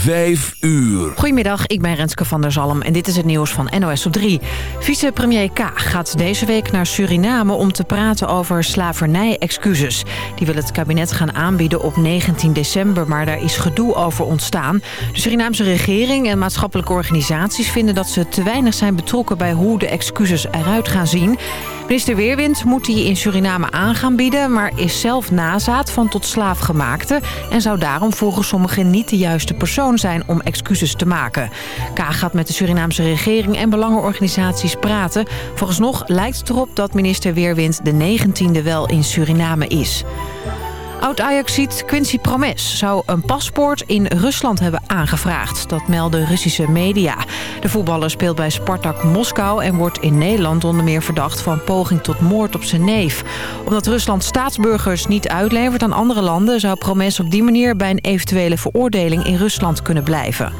5 uur. Goedemiddag, ik ben Renske van der Zalm en dit is het nieuws van NOS op 3. Vicepremier K gaat deze week naar Suriname om te praten over slavernij-excuses. Die wil het kabinet gaan aanbieden op 19 december, maar daar is gedoe over ontstaan. De Surinaamse regering en maatschappelijke organisaties vinden dat ze te weinig zijn betrokken bij hoe de excuses eruit gaan zien. Minister Weerwind moet die in Suriname aan gaan bieden... maar is zelf nazaat van tot slaafgemaakte... en zou daarom volgens sommigen niet de juiste persoon zijn om excuses te maken. K gaat met de Surinaamse regering en belangenorganisaties praten. Volgens nog lijkt het erop dat minister Weerwind de 19e wel in Suriname is. Oud-Ajaxiet Quincy Promes zou een paspoort in Rusland hebben aangevraagd. Dat melden Russische media. De voetballer speelt bij Spartak Moskou... en wordt in Nederland onder meer verdacht van poging tot moord op zijn neef. Omdat Rusland staatsburgers niet uitlevert aan andere landen... zou Promes op die manier bij een eventuele veroordeling in Rusland kunnen blijven.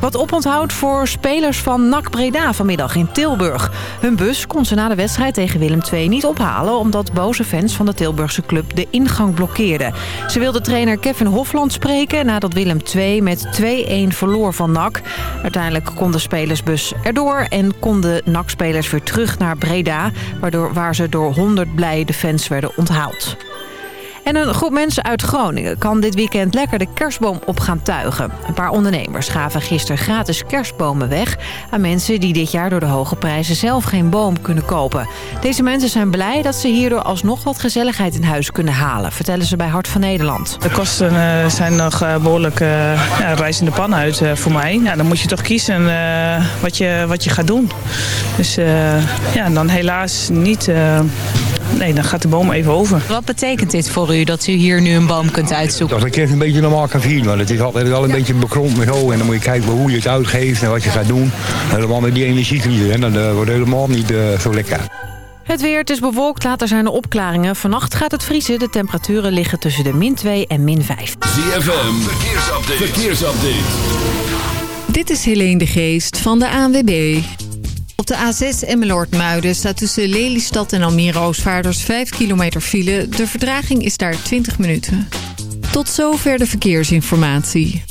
Wat oponthoud voor spelers van NAC Breda vanmiddag in Tilburg. Hun bus kon ze na de wedstrijd tegen Willem II niet ophalen... omdat boze fans van de Tilburgse club de ingang blokkeerden. Ze wilde trainer Kevin Hofland spreken nadat Willem II met 2-1 verloor van NAC. Uiteindelijk kon de spelersbus erdoor en konden NAC-spelers weer terug naar Breda... Waardoor, waar ze door 100 blijde fans werden onthaald. En een groep mensen uit Groningen kan dit weekend lekker de kerstboom op gaan tuigen. Een paar ondernemers gaven gisteren gratis kerstbomen weg... aan mensen die dit jaar door de hoge prijzen zelf geen boom kunnen kopen. Deze mensen zijn blij dat ze hierdoor alsnog wat gezelligheid in huis kunnen halen... vertellen ze bij Hart van Nederland. De kosten uh, zijn nog uh, behoorlijk uh, ja, rijzende pan uit voor mij. Ja, dan moet je toch kiezen wat, je, wat je gaat doen. Dus ja, dan helaas niet nee, dan gaat de boom even over. Wat betekent dit voor u, dat u hier nu een boom kunt uitzoeken? Dat ik even een beetje normaal kan vieren, want het is altijd wel een ja. beetje bekromd met zo. En dan moet je kijken hoe je het uitgeeft en wat je gaat doen. Helemaal met die energiecrisis, en dan uh, wordt het helemaal niet uh, zo lekker. Het weer, het is bewolkt, later zijn er opklaringen. Vannacht gaat het vriezen, de temperaturen liggen tussen de min 2 en min 5. ZFM, verkeersupdate. verkeersupdate. Dit is Helene de Geest van de ANWB. Op de A6 Emmeloord-Muiden staat tussen Lelystad en Almere Oostvaarders 5 kilometer file. De verdraging is daar 20 minuten. Tot zover de verkeersinformatie.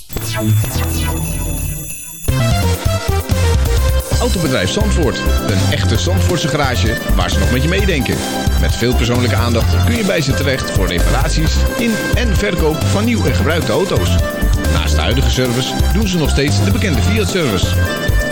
Autobedrijf Zandvoort. Een echte Zandvoortse garage waar ze nog met je meedenken. Met veel persoonlijke aandacht kun je bij ze terecht voor reparaties in en verkoop van nieuw en gebruikte auto's. Naast de huidige service doen ze nog steeds de bekende Fiat-service.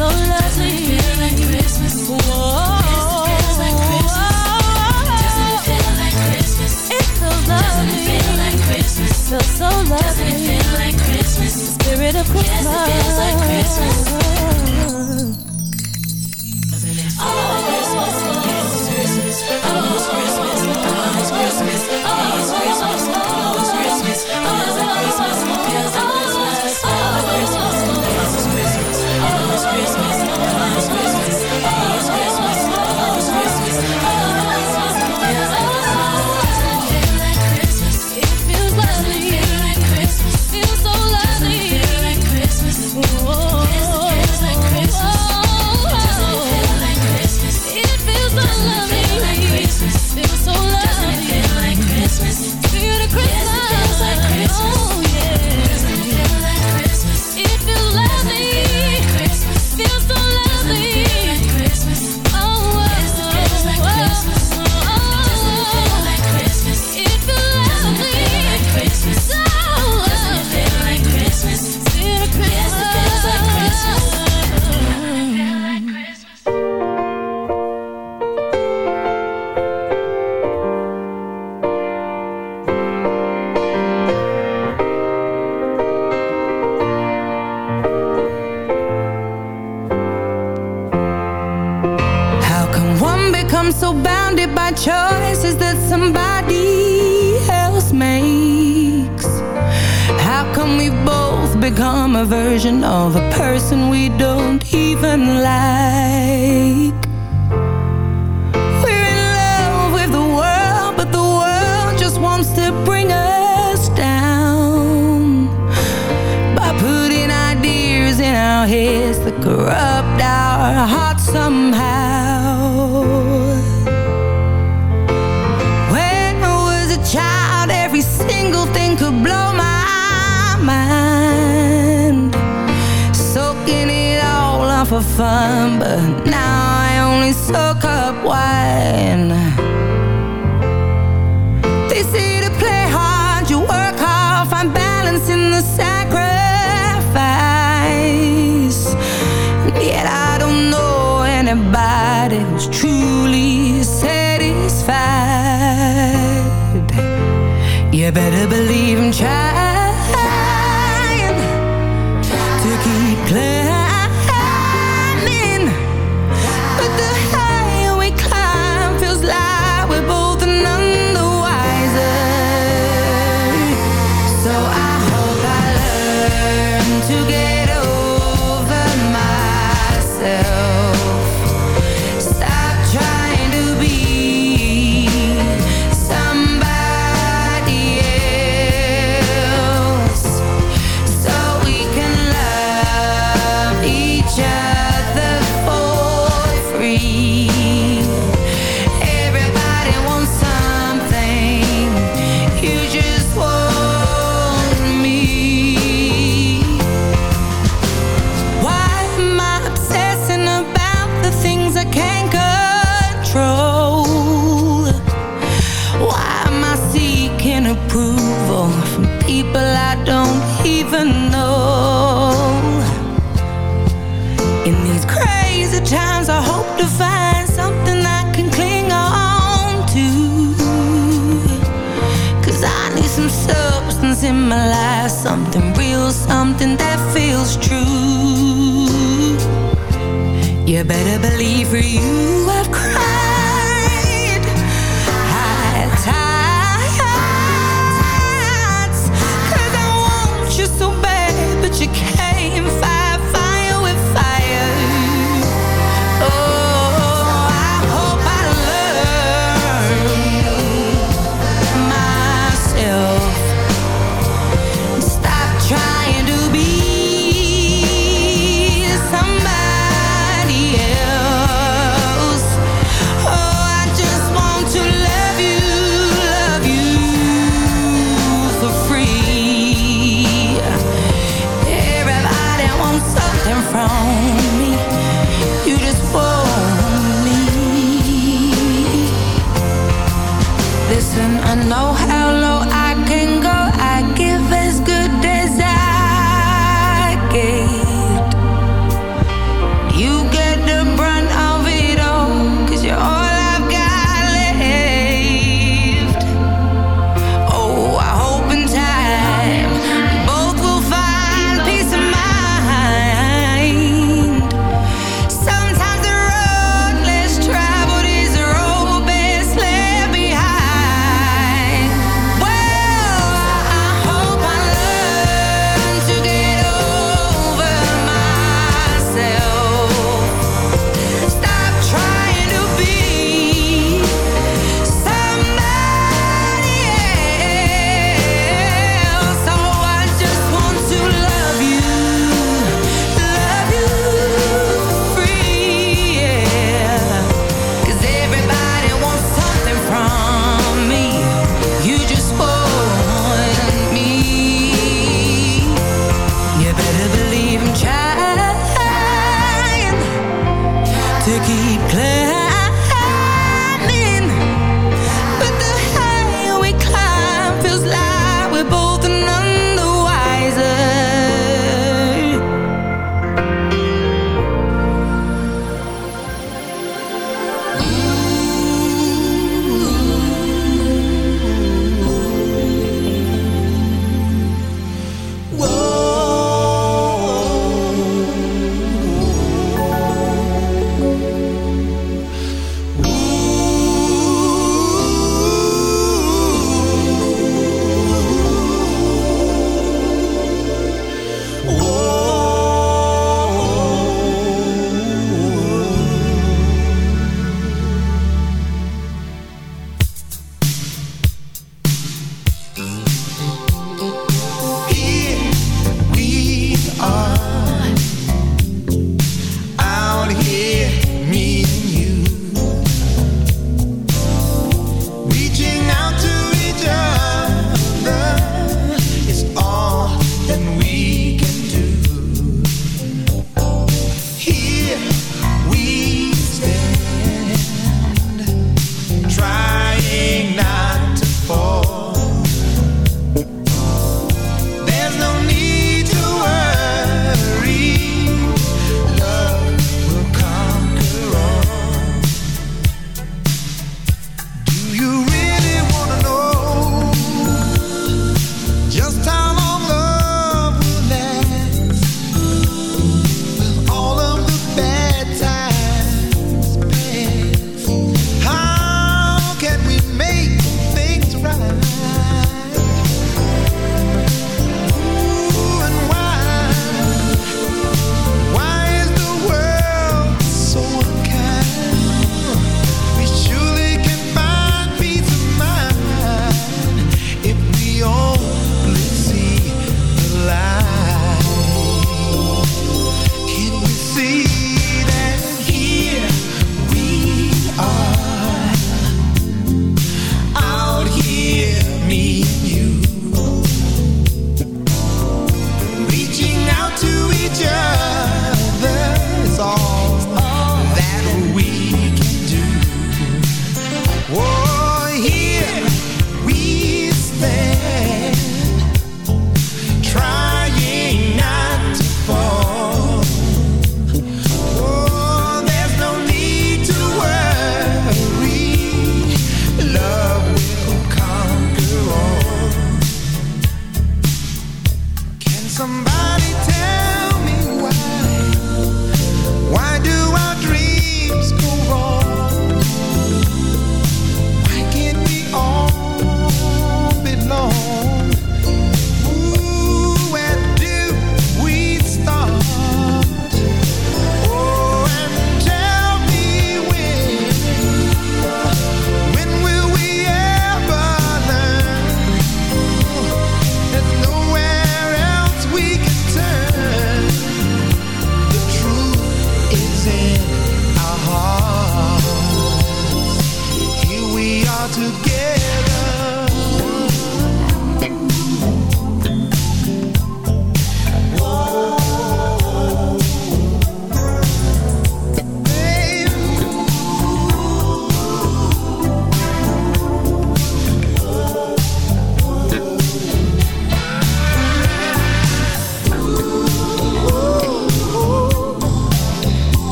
Christmas? Feels so lovely. Doesn't it feel like Christmas? Feels so lovely. Doesn't it feel like Christmas? The spirit of Christmas. Yes, it feels like Christmas. Our heads that corrupt our hearts somehow. When I was a child, every single thing could blow my mind Soaking it all up for fun But now I only soak up wine better believe I'm trying in my life, something real, something that feels true. You better believe for you I've cried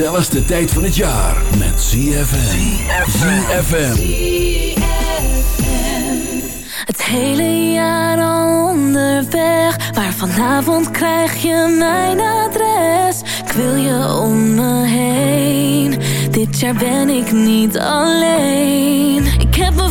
gezelligste tijd van het jaar met ZFM. ZFM. Het hele jaar al onderweg Maar vanavond krijg je mijn adres Ik wil je om me heen Dit jaar ben ik niet alleen Ik heb mijn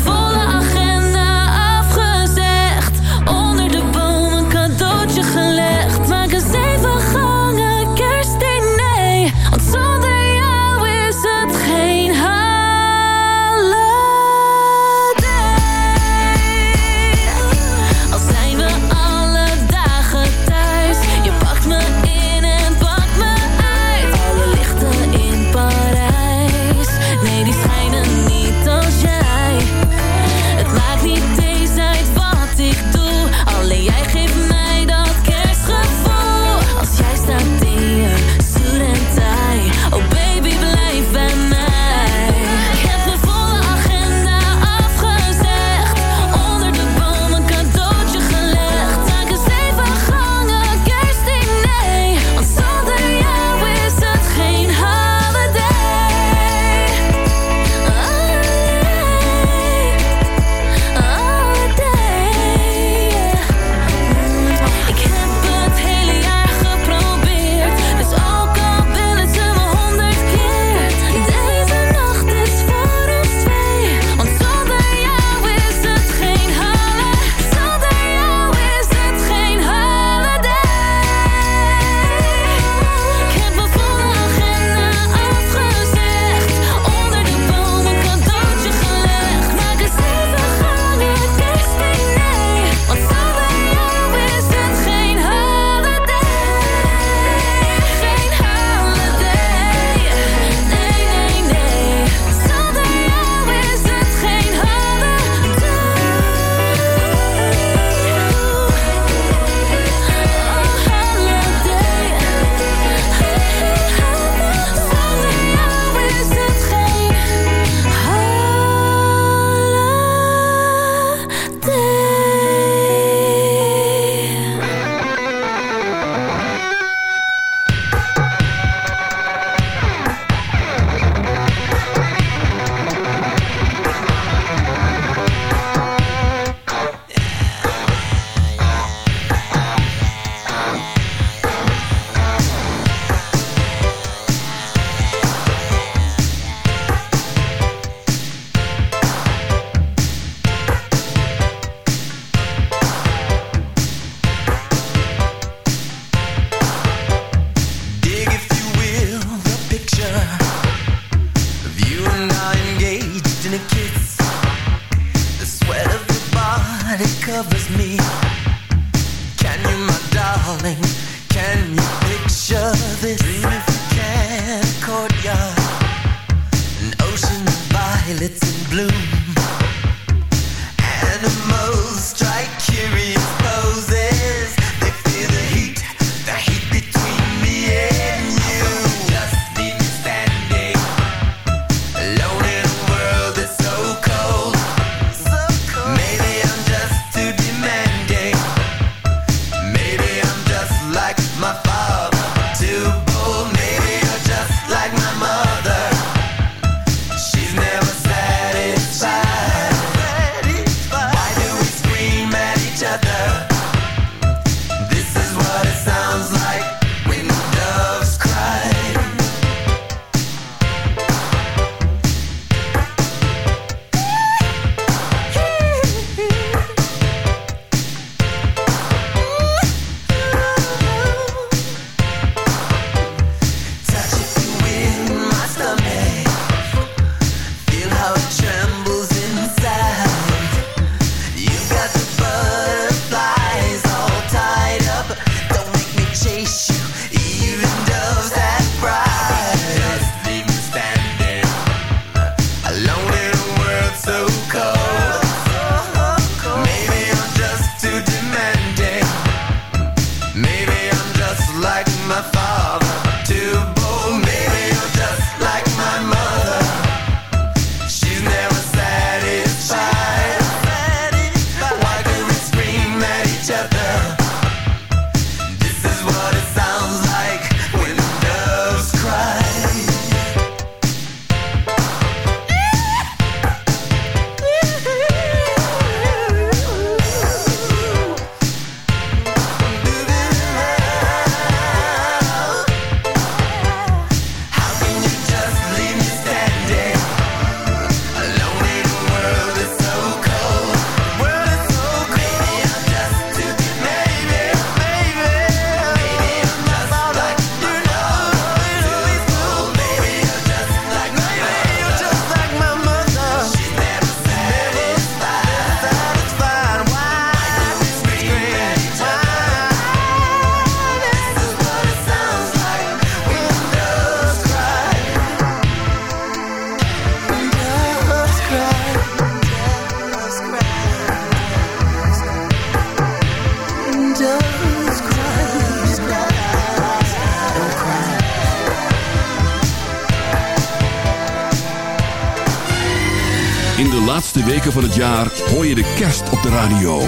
van het jaar hoor je de kerst op de radio.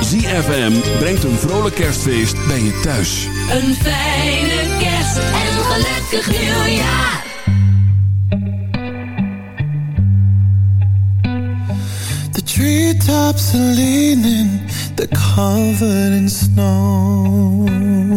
ZFM brengt een vrolijk kerstfeest bij je thuis. Een fijne kerst en een gelukkig nieuwjaar. The treetops are leaning, they're covered in snow.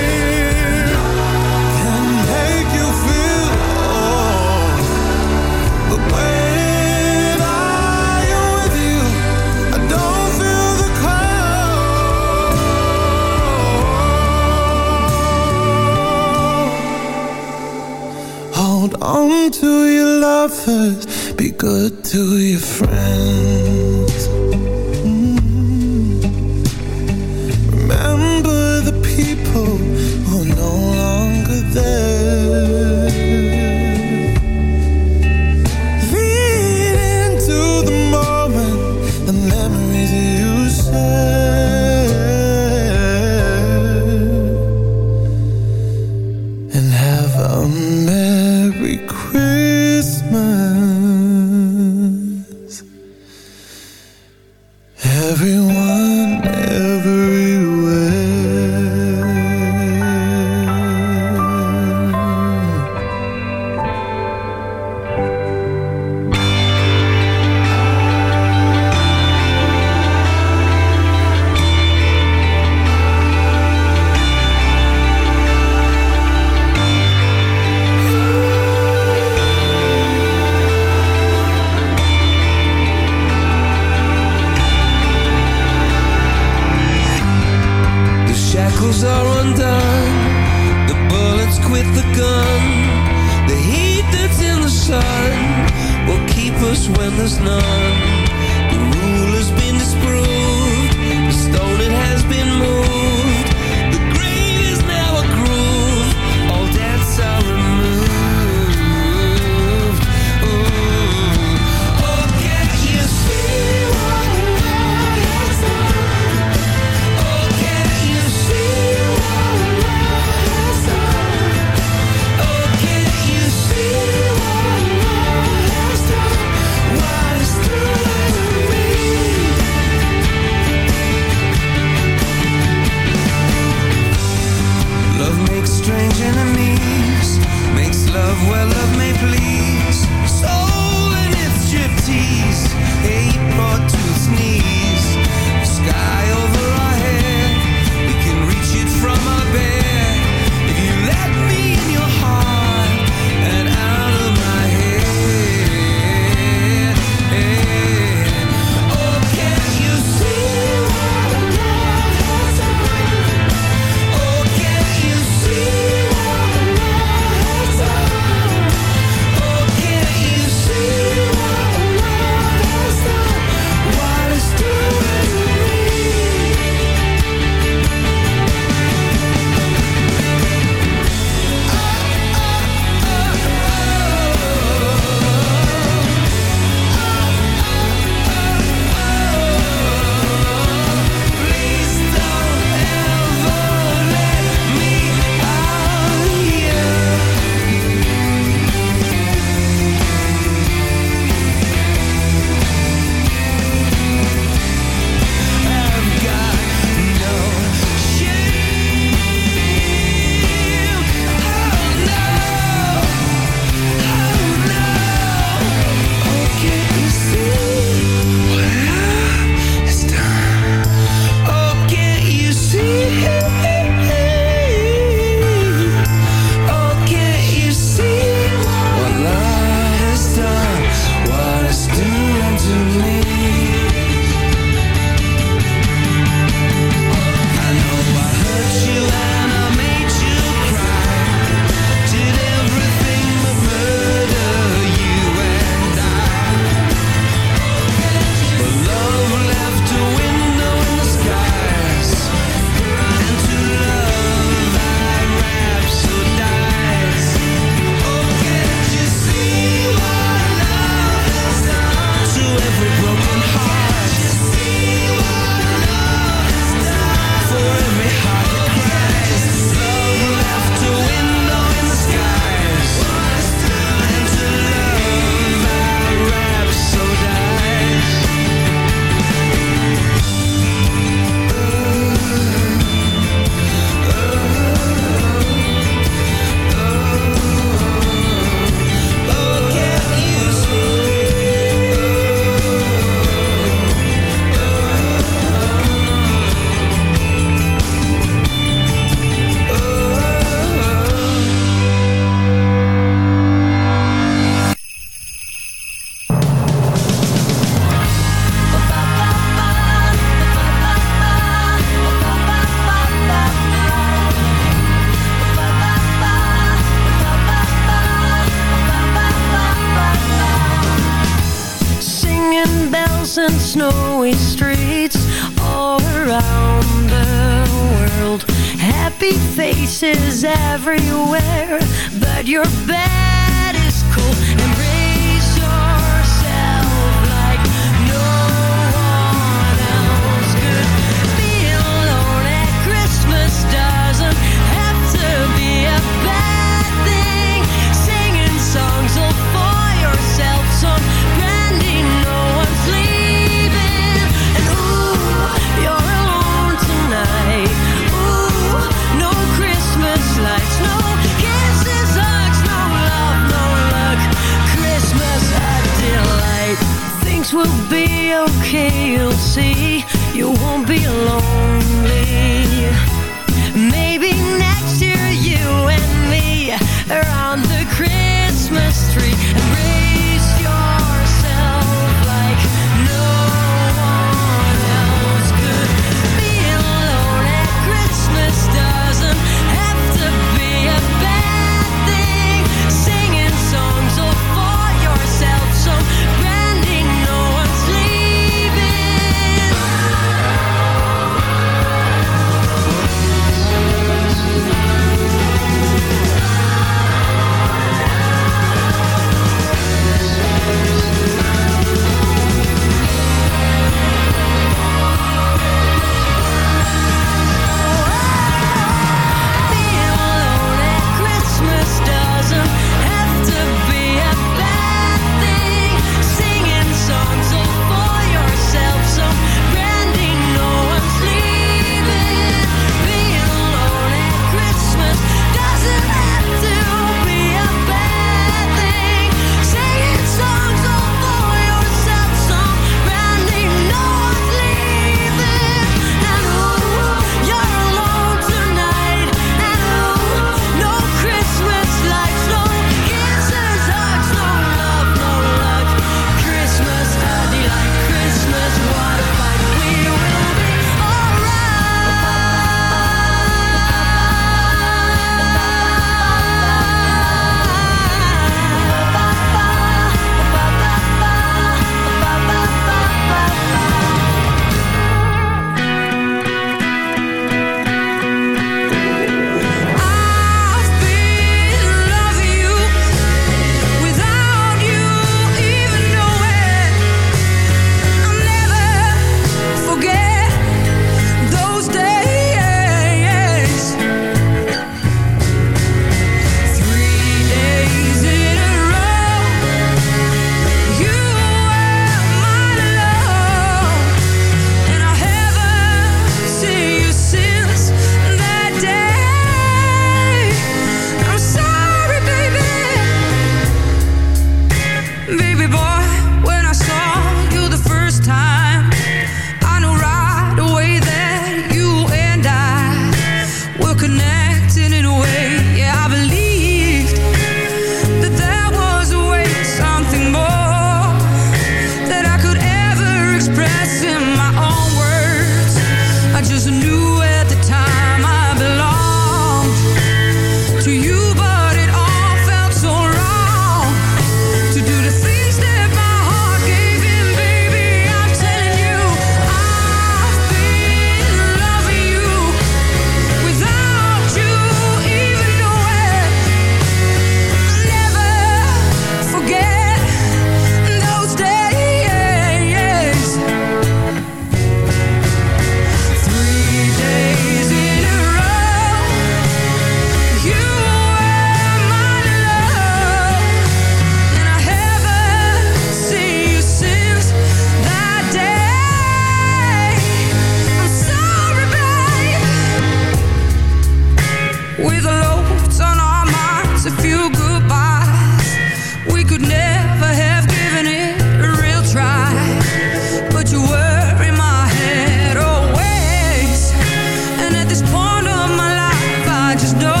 just know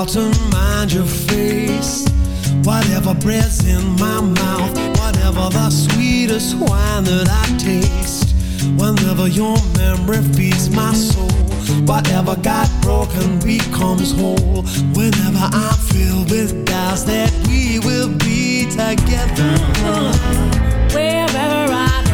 To mind your face. Whatever breaths in my mouth, whatever the sweetest wine that I taste. Whenever your memory feeds my soul, whatever got broken becomes whole. Whenever I'm filled with doubts that we will be together. Wherever I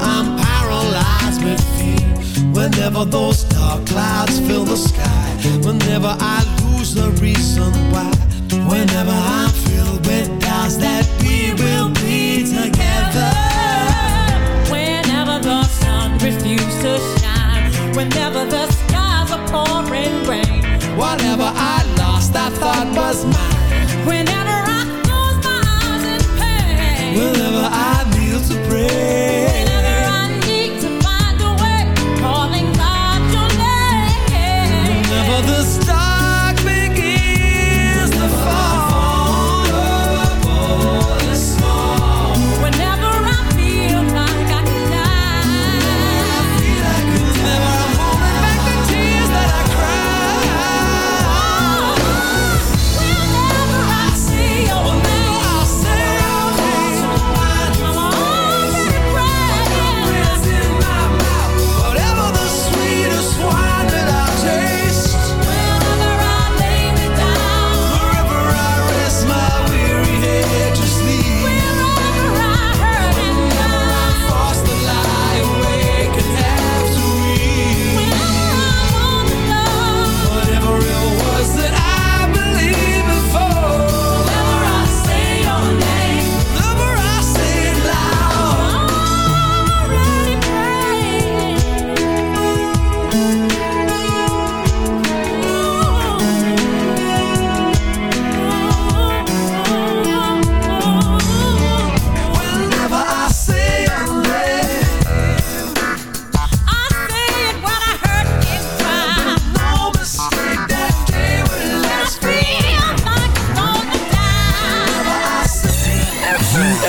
I'm paralyzed with fear. Whenever those dark clouds fill the sky Whenever I lose the reason why Whenever I'm filled with doubts that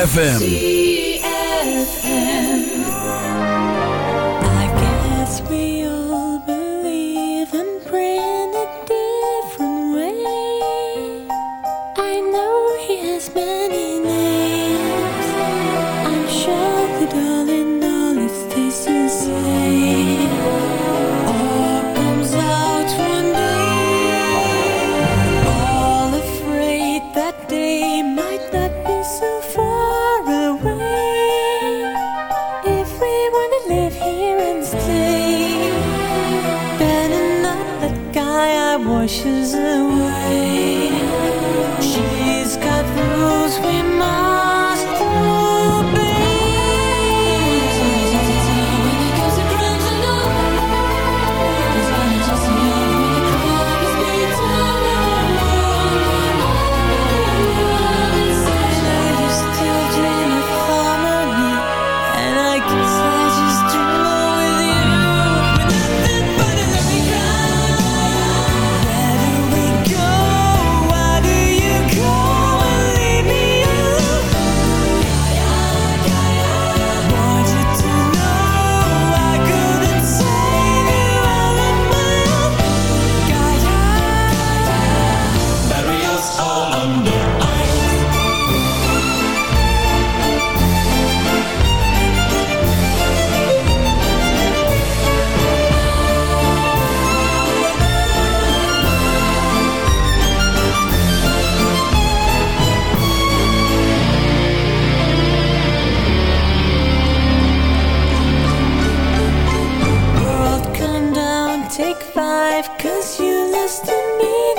ZFM. life, cause you lost to me.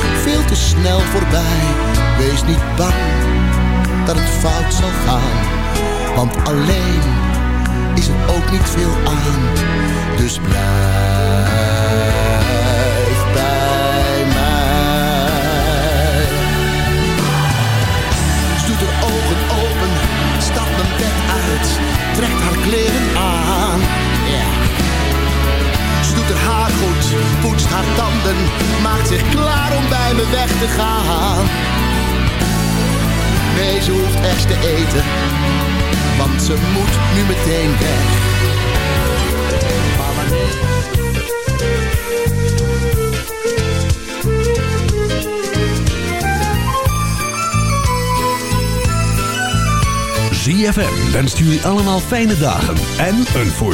veel te snel voorbij. Wees niet bang dat het fout zal gaan, want alleen is er ook niet veel aan. Dus blijf bij mij. Doet haar ogen open, stapt mijn bed uit, trekt haar kleren aan. Ja. Ze doet haar haar goed, poetst haar tanden, maakt zich klaar om bij me weg te gaan. Nee, ze hoeft echt te eten, want ze moet nu meteen weg. Maar wanneer... ZFM wenst jullie allemaal fijne dagen en een voor